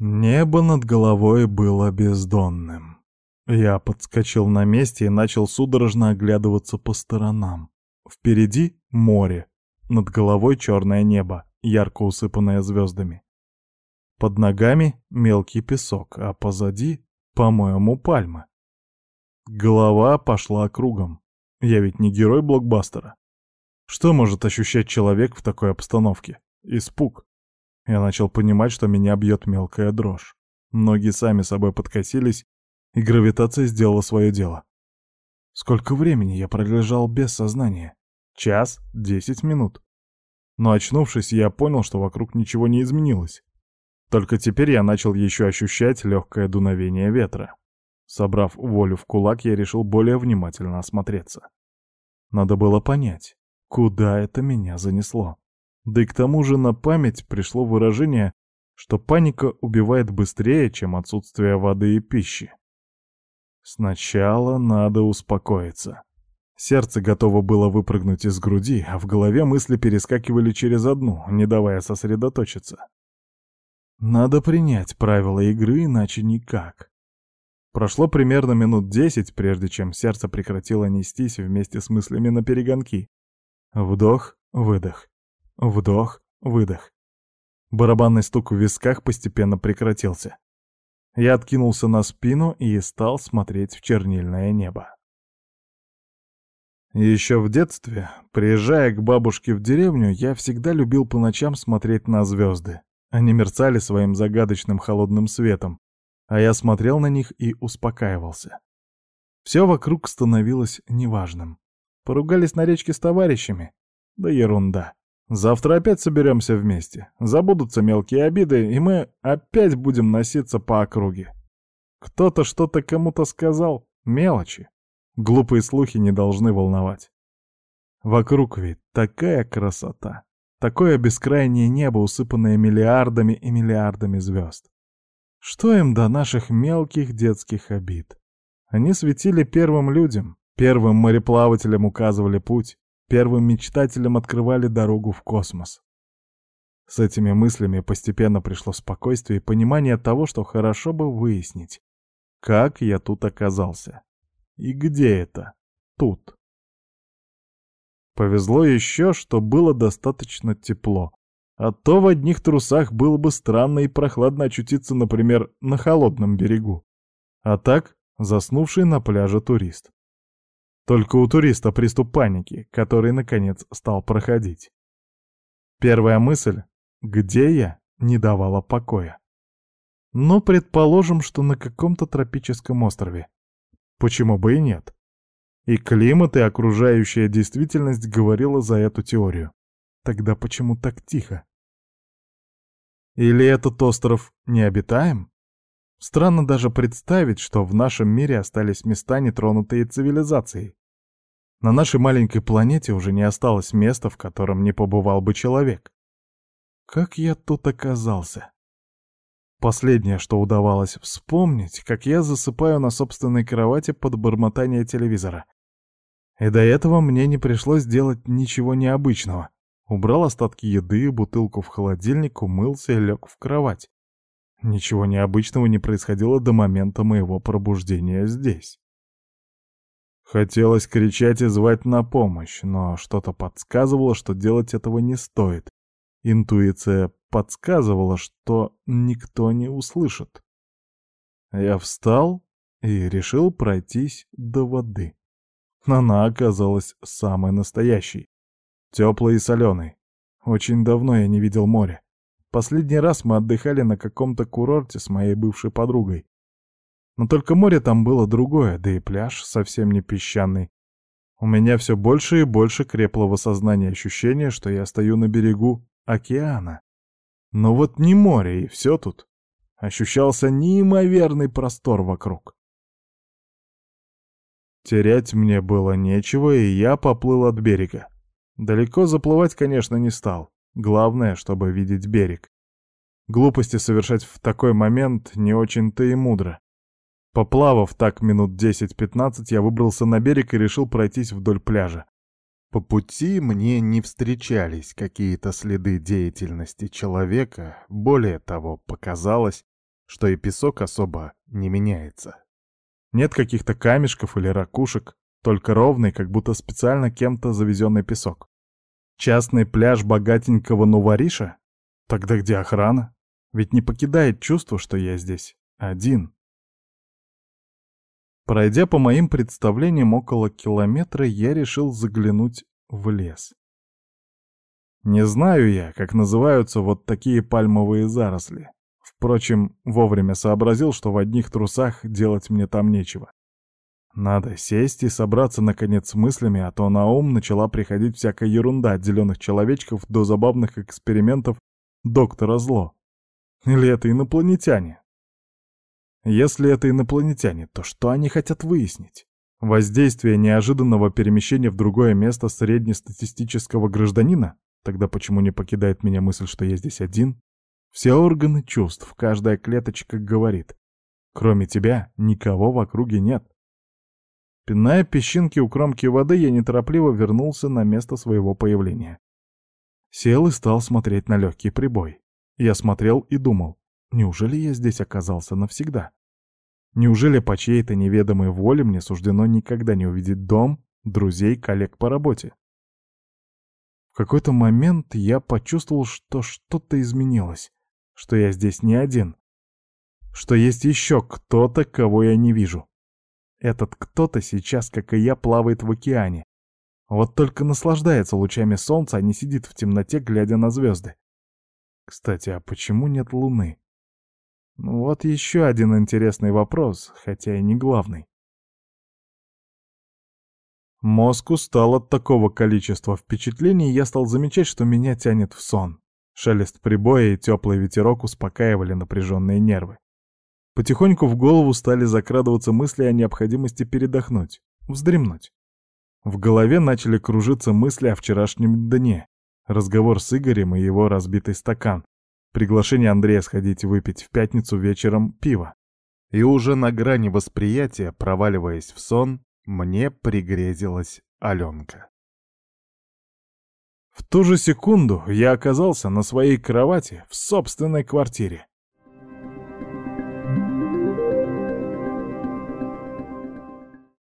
Небо над головой было бездонным. Я подскочил на месте и начал судорожно оглядываться по сторонам. Впереди море, над головой черное небо, ярко усыпанное звездами. Под ногами мелкий песок, а позади, по-моему, пальмы. Голова пошла кругом. Я ведь не герой блокбастера. Что может ощущать человек в такой обстановке? Испуг. Я начал понимать, что меня бьет мелкая дрожь. Ноги сами собой подкосились, и гравитация сделала свое дело. Сколько времени я пролежал без сознания? Час, десять минут. Но очнувшись, я понял, что вокруг ничего не изменилось. Только теперь я начал еще ощущать легкое дуновение ветра. Собрав волю в кулак, я решил более внимательно осмотреться. Надо было понять, куда это меня занесло. Да и к тому же на память пришло выражение, что паника убивает быстрее, чем отсутствие воды и пищи. Сначала надо успокоиться. Сердце готово было выпрыгнуть из груди, а в голове мысли перескакивали через одну, не давая сосредоточиться. Надо принять правила игры, иначе никак. Прошло примерно минут десять, прежде чем сердце прекратило нестись вместе с мыслями на перегонки. Вдох, выдох. Вдох, выдох. Барабанный стук в висках постепенно прекратился. Я откинулся на спину и стал смотреть в чернильное небо. Еще в детстве, приезжая к бабушке в деревню, я всегда любил по ночам смотреть на звезды. Они мерцали своим загадочным холодным светом, а я смотрел на них и успокаивался. Все вокруг становилось неважным. Поругались на речке с товарищами? Да ерунда. Завтра опять соберемся вместе, забудутся мелкие обиды, и мы опять будем носиться по округе. Кто-то что-то кому-то сказал, мелочи. Глупые слухи не должны волновать. Вокруг ведь такая красота, такое бескрайнее небо, усыпанное миллиардами и миллиардами звезд. Что им до наших мелких детских обид? Они светили первым людям, первым мореплавателям указывали путь, первым мечтателям открывали дорогу в космос. С этими мыслями постепенно пришло спокойствие и понимание того, что хорошо бы выяснить, как я тут оказался. И где это? Тут. Повезло еще, что было достаточно тепло. А то в одних трусах было бы странно и прохладно очутиться, например, на холодном берегу. А так, заснувший на пляже турист. Только у туриста приступ паники, который, наконец, стал проходить. Первая мысль «Где я?» не давала покоя. Но предположим, что на каком-то тропическом острове. Почему бы и нет? И климат, и окружающая действительность говорила за эту теорию. Тогда почему так тихо? Или этот остров необитаем? Странно даже представить, что в нашем мире остались места, нетронутые цивилизацией. На нашей маленькой планете уже не осталось места, в котором не побывал бы человек. Как я тут оказался? Последнее, что удавалось вспомнить, как я засыпаю на собственной кровати под бормотание телевизора. И до этого мне не пришлось делать ничего необычного. Убрал остатки еды, бутылку в холодильник, умылся и лег в кровать. Ничего необычного не происходило до момента моего пробуждения здесь. Хотелось кричать и звать на помощь, но что-то подсказывало, что делать этого не стоит. Интуиция подсказывала, что никто не услышит. Я встал и решил пройтись до воды. Она оказалась самой настоящей. Теплой и соленой. Очень давно я не видел моря. Последний раз мы отдыхали на каком-то курорте с моей бывшей подругой. Но только море там было другое, да и пляж совсем не песчаный. У меня все больше и больше крепло в осознании ощущение, что я стою на берегу океана. Но вот не море, и все тут. Ощущался неимоверный простор вокруг. Терять мне было нечего, и я поплыл от берега. Далеко заплывать, конечно, не стал. Главное, чтобы видеть берег. Глупости совершать в такой момент не очень-то и мудро. Поплавав так минут 10-15, я выбрался на берег и решил пройтись вдоль пляжа. По пути мне не встречались какие-то следы деятельности человека, более того, показалось, что и песок особо не меняется. Нет каких-то камешков или ракушек, только ровный, как будто специально кем-то завезенный песок. Частный пляж богатенького Нувариша? Тогда где охрана? Ведь не покидает чувство, что я здесь один. Пройдя по моим представлениям около километра, я решил заглянуть в лес. Не знаю я, как называются вот такие пальмовые заросли. Впрочем, вовремя сообразил, что в одних трусах делать мне там нечего. Надо сесть и собраться, наконец, с мыслями, а то на ум начала приходить всякая ерунда от зеленых человечков до забавных экспериментов доктора Зло. Или это инопланетяне? Если это инопланетяне, то что они хотят выяснить? Воздействие неожиданного перемещения в другое место среднестатистического гражданина? Тогда почему не покидает меня мысль, что я здесь один? Все органы чувств, каждая клеточка говорит. Кроме тебя, никого в округе нет. Пиная песчинки у кромки воды, я неторопливо вернулся на место своего появления. Сел и стал смотреть на легкий прибой. Я смотрел и думал, неужели я здесь оказался навсегда? Неужели по чьей-то неведомой воле мне суждено никогда не увидеть дом, друзей, коллег по работе? В какой-то момент я почувствовал, что что-то изменилось, что я здесь не один, что есть еще кто-то, кого я не вижу. Этот кто-то сейчас, как и я, плавает в океане. Вот только наслаждается лучами солнца, а не сидит в темноте, глядя на звезды. Кстати, а почему нет луны? Вот еще один интересный вопрос, хотя и не главный. Мозг устал от такого количества впечатлений, я стал замечать, что меня тянет в сон. Шелест прибоя и теплый ветерок успокаивали напряженные нервы. Потихоньку в голову стали закрадываться мысли о необходимости передохнуть, вздремнуть. В голове начали кружиться мысли о вчерашнем дне, разговор с Игорем и его разбитый стакан, приглашение Андрея сходить выпить в пятницу вечером пиво. И уже на грани восприятия, проваливаясь в сон, мне пригрезилась Аленка. В ту же секунду я оказался на своей кровати в собственной квартире.